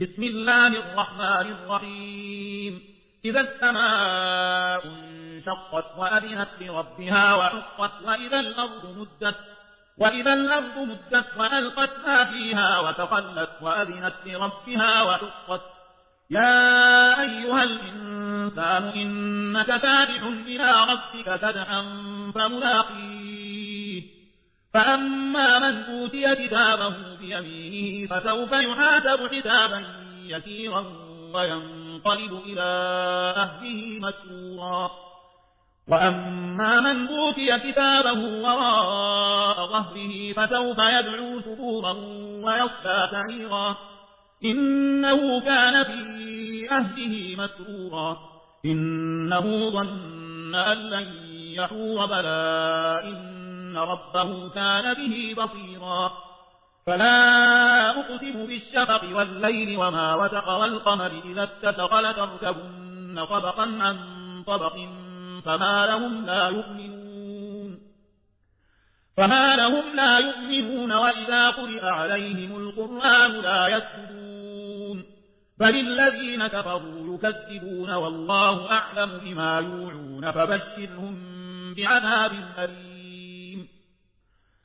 بسم الله الرحمن الرحيم. إذا السماء انشقت وأذنت لربها وحقت وإذا الأرض مدت وإذا الأرض مدت وألقت ما فيها وتخلت وأذنت لربها وحقت. يا أيها الإنسان إنك فاتح إلى ربك فدحا فملاقيه فأما من أوتي كتابه بيمينه فسوف يحاسب حسابا يسيرا وينقلب إلى أهله مسرورا وأما من أوتي كتابه وراء ظهره فسوف يدعو ثبورا ويصلى سعيرا إنه كان في أهله مسرورا إنه ظن أن لن يحور بلى إن ربه كان به بصيرا. فلا أقسم بالشفق والليل وما وتق والقمر إذا اتسق لتركبن طبقا عن طبق فما لهم لا يؤمنون. فما لهم لا يؤمنون وإذا قرئ عليهم القرآن لا يسجدون. بل الذين كفروا يكذبون والله أعلم بما يوعون فبشرهم بعذاب أليم